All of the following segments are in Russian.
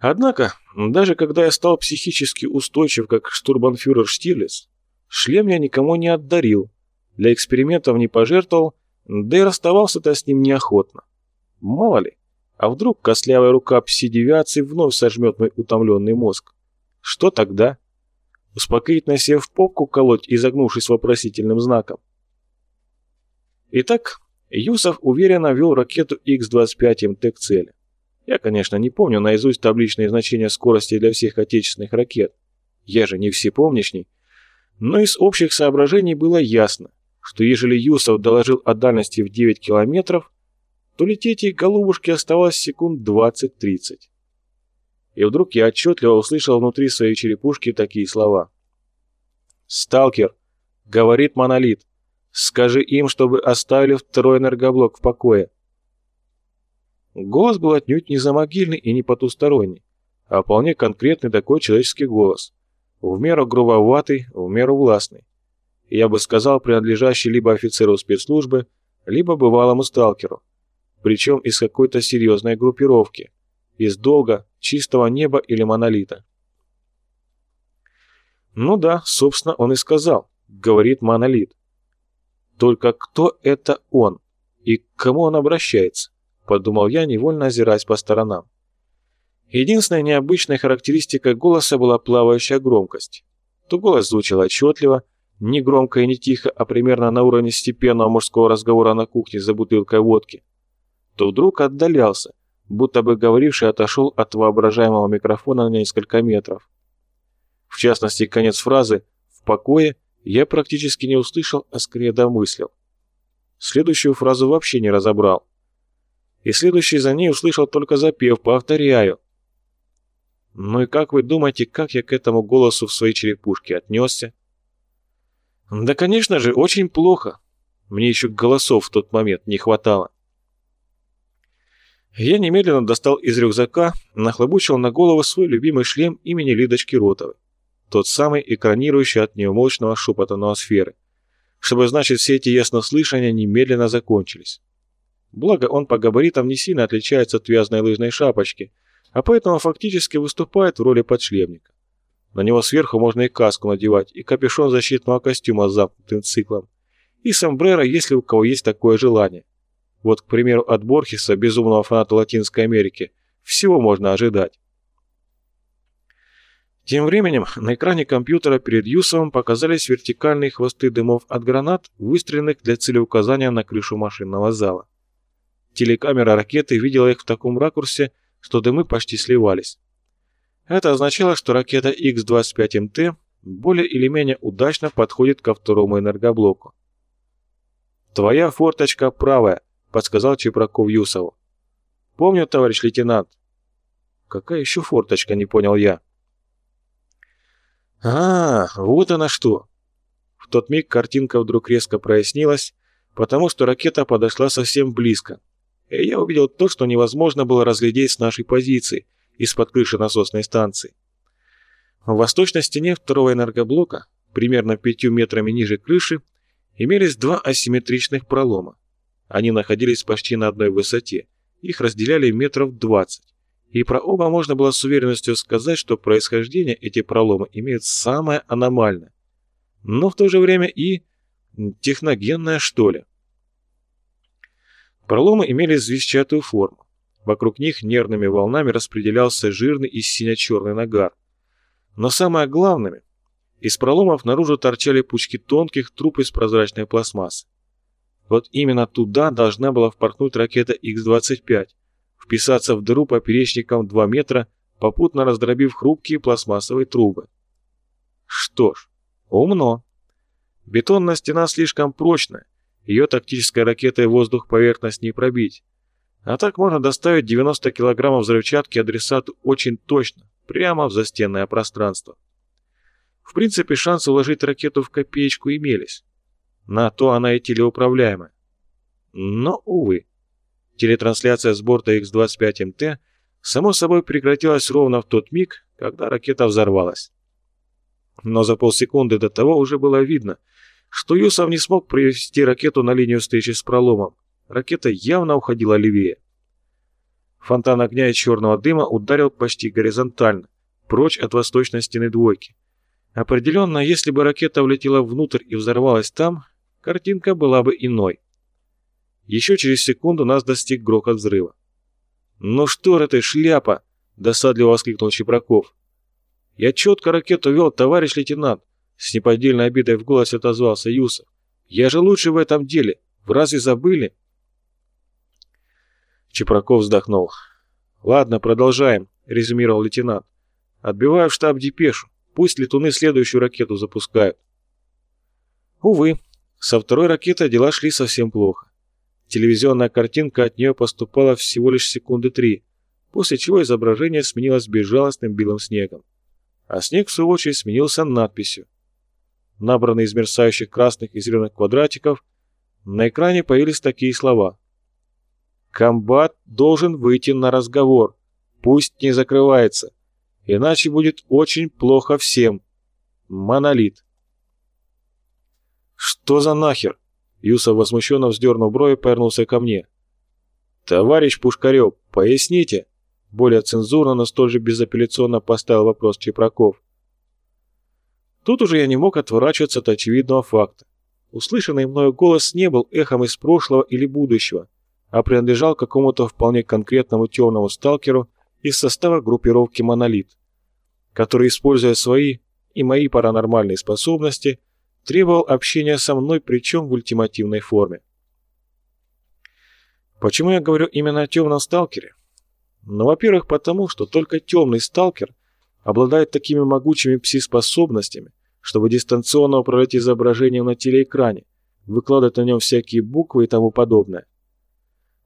Однако, даже когда я стал психически устойчив, как штурбанфюрер Штирлиц, шлем я никому не отдарил, для экспериментов не пожертвовал, да и расставался-то с ним неохотно. Мало ли, а вдруг костлявая рука пси-девиации вновь сожмет мой утомленный мозг? Что тогда? Успокоительно сев в попку колоть, изогнувшись вопросительным знаком. Итак, Юсов уверенно вел ракету Х-25МТ к цели. Я, конечно, не помню наизусть табличные значения скорости для всех отечественных ракет. Я же не всепомнящий. Но из общих соображений было ясно, что ежели Юсов доложил о дальности в 9 километров, то лететь ей голубушке оставалось секунд 20-30. И вдруг я отчетливо услышал внутри своей черепушки такие слова. «Сталкер!» — говорит Монолит. «Скажи им, чтобы оставили второй энергоблок в покое». Голос был отнюдь не замогильный и не потусторонний, а вполне конкретный такой человеческий голос. В меру грубоватый, в меру властный. Я бы сказал, принадлежащий либо офицеру спецслужбы, либо бывалому сталкеру. Причем из какой-то серьезной группировки. Из долга, чистого неба или монолита. Ну да, собственно, он и сказал, говорит монолит. Только кто это он? И к кому он обращается? Подумал я, невольно озираясь по сторонам. Единственная необычная характеристика голоса была плавающая громкость. То голос звучал отчетливо, не громко и не тихо, а примерно на уровне степенного мужского разговора на кухне за бутылкой водки, то вдруг отдалялся, будто бы говоривший отошел от воображаемого микрофона на несколько метров. В частности, конец фразы «в покое» я практически не услышал, а скорее домыслил. Следующую фразу вообще не разобрал. И следующий за ней услышал только запев «повторяю». Ну и как вы думаете, как я к этому голосу в своей черепушке отнесся? Да, конечно же, очень плохо. Мне еще голосов в тот момент не хватало. Я немедленно достал из рюкзака, нахлобучил на голову свой любимый шлем имени Лидочки Ротовой. Тот самый, экранирующий от неумолчного шепота ноосферы. Чтобы, значит, все эти яснослышания немедленно закончились. Благо, он по габаритам не сильно отличается от вязаной лыжной шапочки, а поэтому фактически выступает в роли подшлемника. На него сверху можно и каску надевать, и капюшон защитного костюма с замкнутым циклом, и сомбреро, если у кого есть такое желание. Вот, к примеру, от Борхеса, безумного фаната Латинской Америки, всего можно ожидать. Тем временем на экране компьютера перед Юсовым показались вертикальные хвосты дымов от гранат, выстреленных для целеуказания на крышу машинного зала. Телекамера ракеты видела их в таком ракурсе, что дымы почти сливались. Это означало, что ракета Х-25МТ более или менее удачно подходит ко второму энергоблоку. «Твоя форточка правая», — подсказал Чепраков Юсову. «Помню, товарищ лейтенант». «Какая еще форточка?» — не понял я. «А, вот она что!» В тот миг картинка вдруг резко прояснилась, потому что ракета подошла совсем близко, я увидел то, что невозможно было разглядеть с нашей позиции, из-под крыши насосной станции. В восточной стене второго энергоблока, примерно пятью метрами ниже крыши, имелись два асимметричных пролома. Они находились почти на одной высоте, их разделяли метров 20, и про оба можно было с уверенностью сказать, что происхождение эти проломы имеют самое аномальное, но в то же время и техногенное, что ли. Проломы имели звездчатую форму. Вокруг них нервными волнами распределялся жирный и сине-черный нагар. Но самое главное, из проломов наружу торчали пучки тонких труб из прозрачной пластмассы. Вот именно туда должна была впорхнуть ракета Х-25, вписаться в дыру поперечником 2 метра, попутно раздробив хрупкие пластмассовые трубы. Что ж, умно. Бетонная стена слишком прочная, ее тактической ракетой воздух поверхность не пробить. А так можно доставить 90 килограммов взрывчатки адресату очень точно, прямо в застенное пространство. В принципе, шансы уложить ракету в копеечку имелись. На то она и телеуправляемая. Но, увы, телетрансляция с борта X-25МТ само собой прекратилась ровно в тот миг, когда ракета взорвалась. Но за полсекунды до того уже было видно, что Юсов не смог привести ракету на линию встречи с проломом. Ракета явно уходила левее. Фонтан огня и черного дыма ударил почти горизонтально, прочь от восточной стены двойки. Определенно, если бы ракета влетела внутрь и взорвалась там, картинка была бы иной. Еще через секунду нас достиг грохот взрыва. «Ну что это, шляпа!» – досадливо воскликнул Чепраков. «Я четко ракету вел, товарищ лейтенант!» С неподдельной обидой в голосе отозвался Юсов. «Я же лучше в этом деле! Вы разве забыли?» Чепраков вздохнул. «Ладно, продолжаем», — резюмировал лейтенант. «Отбиваю в штаб депешу. Пусть летуны следующую ракету запускают». Увы, со второй ракетой дела шли совсем плохо. Телевизионная картинка от нее поступала всего лишь секунды три, после чего изображение сменилось безжалостным белым снегом. А снег, в свою очередь, сменился надписью. Набранный из мерцающих красных и зеленых квадратиков, на экране появились такие слова. Комбат должен выйти на разговор. Пусть не закрывается. Иначе будет очень плохо всем. Монолит. Что за нахер? Юсов возмущенно вздернув брови, повернулся ко мне. «Товарищ Пушкарев, поясните!» Более цензурно, но столь же безапелляционно поставил вопрос Чепраков. Тут уже я не мог отворачиваться от очевидного факта. Услышанный мною голос не был эхом из прошлого или будущего, а принадлежал какому-то вполне конкретному темному сталкеру из состава группировки «Монолит», который, используя свои и мои паранормальные способности, требовал общения со мной, причем в ультимативной форме. Почему я говорю именно о темном сталкере? Ну, во-первых, потому, что только темный сталкер обладает такими могучими пси-способностями, чтобы дистанционно управлять изображением на телеэкране, выкладывать на нем всякие буквы и тому подобное.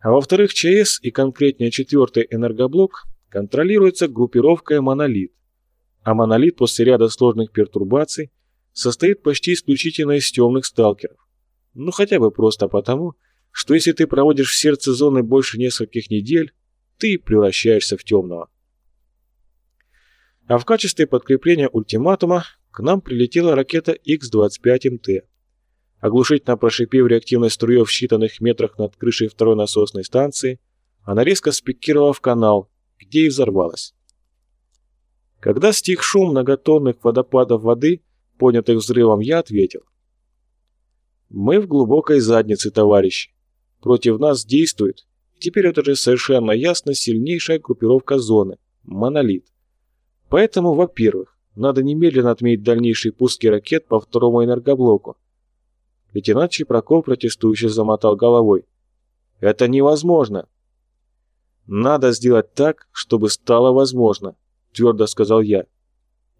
А во-вторых, ЧС и конкретнее четвертый энергоблок контролируется группировкой «Монолит». А «Монолит» после ряда сложных пертурбаций состоит почти исключительно из темных сталкеров. Ну хотя бы просто потому, что если ты проводишь в сердце зоны больше нескольких недель, ты превращаешься в темного. А в качестве подкрепления ультиматума к нам прилетела ракета X-25МТ. Оглушительно прошипев реактивной струей в считанных метрах над крышей второй насосной станции, она резко спикировала в канал, где и взорвалась. Когда стих шум многотонных водопадов воды, понятых взрывом, я ответил. «Мы в глубокой заднице, товарищи. Против нас действует, теперь это же совершенно ясно, сильнейшая группировка зоны – «Монолит». Поэтому, во-первых, надо немедленно отменить дальнейшие пуски ракет по второму энергоблоку, Лейтенант Чепраков протестующе замотал головой. «Это невозможно!» «Надо сделать так, чтобы стало возможно», — твердо сказал я.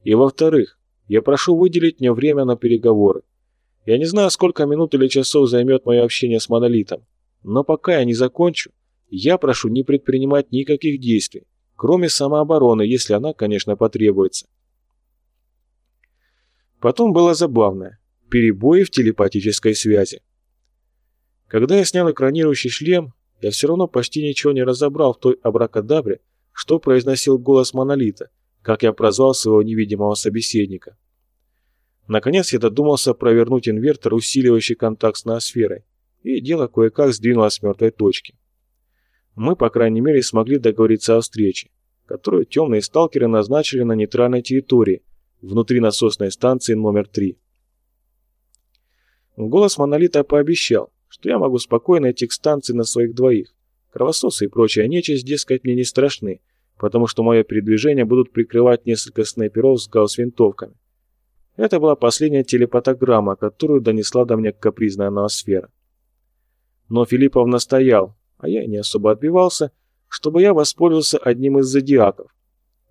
«И во-вторых, я прошу выделить мне время на переговоры. Я не знаю, сколько минут или часов займет мое общение с Монолитом, но пока я не закончу, я прошу не предпринимать никаких действий, кроме самообороны, если она, конечно, потребуется». Потом было забавное перебои в телепатической связи. Когда я снял экранирующий шлем, я все равно почти ничего не разобрал в той абракадабре, что произносил голос Монолита, как я прозвал своего невидимого собеседника. Наконец я додумался провернуть инвертор, усиливающий контакт с ноосферой, и дело кое-как сдвинулось с мертвой точки. Мы, по крайней мере, смогли договориться о встрече, которую темные сталкеры назначили на нейтральной территории, внутри насосной станции номер 3. Голос Монолита пообещал, что я могу спокойно идти к станции на своих двоих. Кровососы и прочая нечисть, дескать, мне не страшны, потому что мое передвижение будут прикрывать несколько снайперов с гаусс-винтовками. Это была последняя телепатограмма, которую донесла до меня капризная ноосфера. Но Филиппов настоял, а я не особо отбивался, чтобы я воспользовался одним из зодиаков.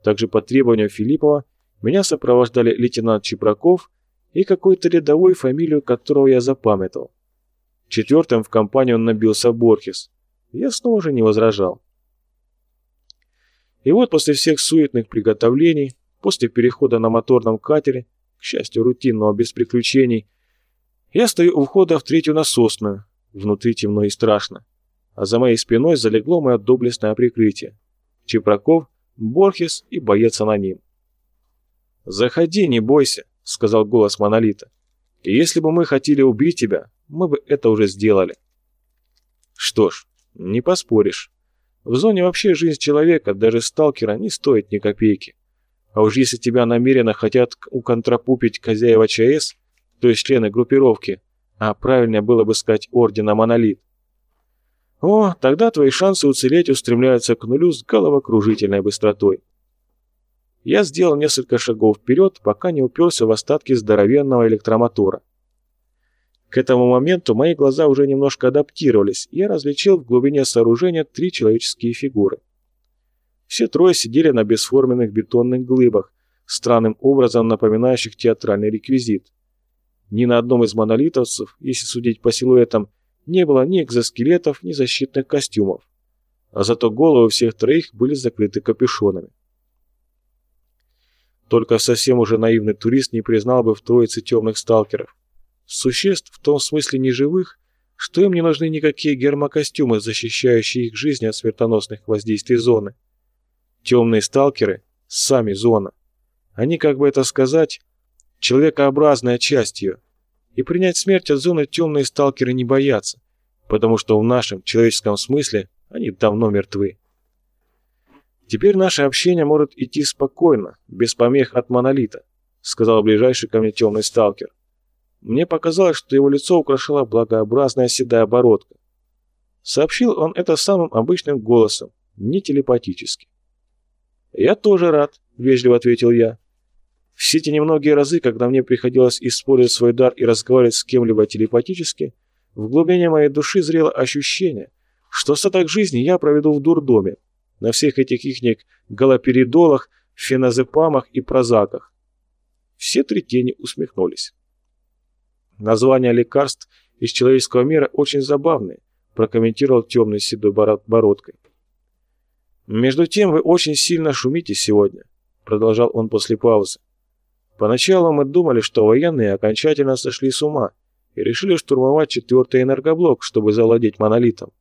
Также по требованию Филиппова меня сопровождали лейтенант Чепраков и какой-то рядовой, фамилию которого я запамятовал. Четвертым в компанию набился Борхес. Я снова же не возражал. И вот после всех суетных приготовлений, после перехода на моторном катере, к счастью, рутинного, без приключений, я стою у входа в третью насосную, внутри темно и страшно, а за моей спиной залегло мое доблестное прикрытие. Чепраков, Борхес и боец аноним. «Заходи, не бойся», — сказал голос Монолита. «И если бы мы хотели убить тебя, мы бы это уже сделали». Что ж, не поспоришь. В зоне вообще жизнь человека, даже сталкера, не стоит ни копейки. А уж если тебя намеренно хотят уконтрапупить хозяева ЧАЭС, то есть члены группировки, а правильнее было бы сказать ордена Монолит, о, тогда твои шансы уцелеть устремляются к нулю с головокружительной быстротой. Я сделал несколько шагов вперед, пока не уперся в остатки здоровенного электромотора. К этому моменту мои глаза уже немножко адаптировались, и я различил в глубине сооружения три человеческие фигуры. Все трое сидели на бесформенных бетонных глыбах, странным образом напоминающих театральный реквизит. Ни на одном из монолитовцев, если судить по силуэтам, не было ни экзоскелетов, ни защитных костюмов. А зато головы всех троих были закрыты капюшонами. Только совсем уже наивный турист не признал бы в троице темных сталкеров. Существ в том смысле неживых, что им не нужны никакие гермокостюмы, защищающие их жизнь от смертоносных воздействий зоны. Темные сталкеры – сами зона. Они, как бы это сказать, человекообразная часть ее – и принять смерть от зоны темные сталкеры не боятся, потому что в нашем человеческом смысле они давно мертвы. Теперь наше общение может идти спокойно, без помех от монолита, сказал ближайший ко мне темный сталкер. Мне показалось, что его лицо украшала благообразная седая бородка. Сообщил он это самым обычным голосом, не телепатически. «Я тоже рад», — вежливо ответил я. Все те немногие разы, когда мне приходилось использовать свой дар и разговаривать с кем-либо телепатически, в глубине моей души зрело ощущение, что остаток жизни я проведу в дурдоме, на всех этих ихних галоперидолах, феназепамах и прозаках. Все три тени усмехнулись. Названия лекарств из человеческого мира очень забавные, прокомментировал темный седой бородкой. «Между тем вы очень сильно шумите сегодня», продолжал он после паузы. Поначалу мы думали, что военные окончательно сошли с ума и решили штурмовать четвертый энергоблок, чтобы завладеть монолитом.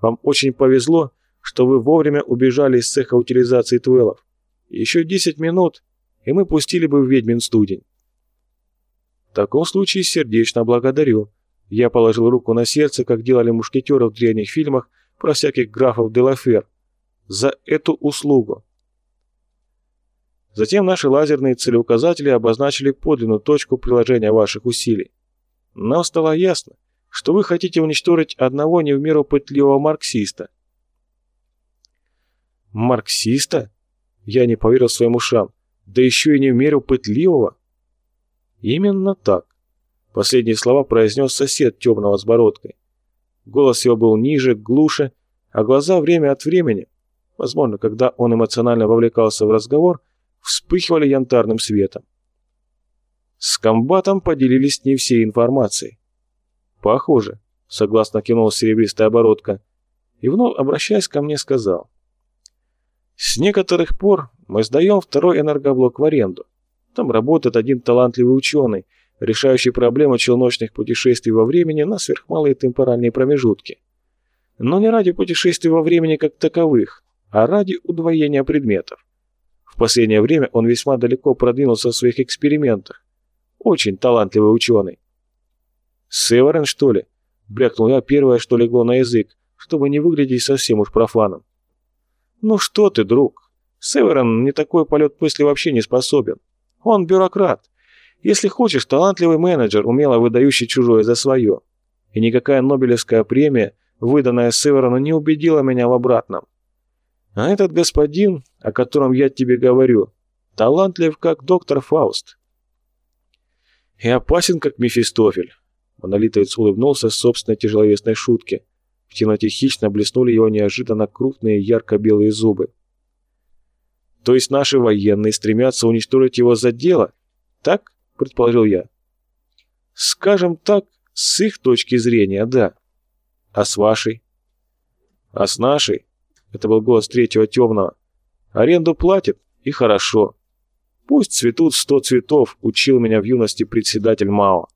Вам очень повезло, что вы вовремя убежали из цеха утилизации твелов. Еще 10 минут, и мы пустили бы в ведьмин студень. В таком случае сердечно благодарю. Я положил руку на сердце, как делали мушкетеры в древних фильмах про всяких графов Делафер. За эту услугу. Затем наши лазерные целеуказатели обозначили подлинную точку приложения ваших усилий. Нам стало ясно, что вы хотите уничтожить одного не в меру пытливого марксиста. Марксиста? Я не поверил своим ушам. Да еще и не в меру пытливого? Именно так. Последние слова произнес сосед темного с бородкой. Голос его был ниже, глуше, а глаза время от времени, возможно, когда он эмоционально вовлекался в разговор, вспыхивали янтарным светом. С комбатом поделились не всей информацией. «Похоже», — согласно кинул серебристая оборотка, и вновь, обращаясь ко мне, сказал. «С некоторых пор мы сдаем второй энергоблок в аренду. Там работает один талантливый ученый, решающий проблему челночных путешествий во времени на сверхмалые темпоральные промежутки. Но не ради путешествий во времени как таковых, а ради удвоения предметов. В последнее время он весьма далеко продвинулся в своих экспериментах. Очень талантливый ученый. «Северен, что ли?» — брякнул я первое, что легло на язык, чтобы не выглядеть совсем уж профаном. «Ну что ты, друг? Северен не такой полет мысли вообще не способен. Он бюрократ. Если хочешь, талантливый менеджер, умело выдающий чужое за свое. И никакая Нобелевская премия, выданная Северону, не убедила меня в обратном. А этот господин, о котором я тебе говорю, талантлив, как доктор Фауст. И опасен, как Мефистофель. Монолитовец улыбнулся собственной тяжеловесной шутке. В темноте хищно блеснули его неожиданно крупные ярко-белые зубы. То есть наши военные стремятся уничтожить его за дело? Так, предположил я. Скажем так, с их точки зрения, да. А с вашей? А с нашей? Это был голос третьего темного. Аренду платит, и хорошо. Пусть цветут сто цветов, учил меня в юности председатель МАО.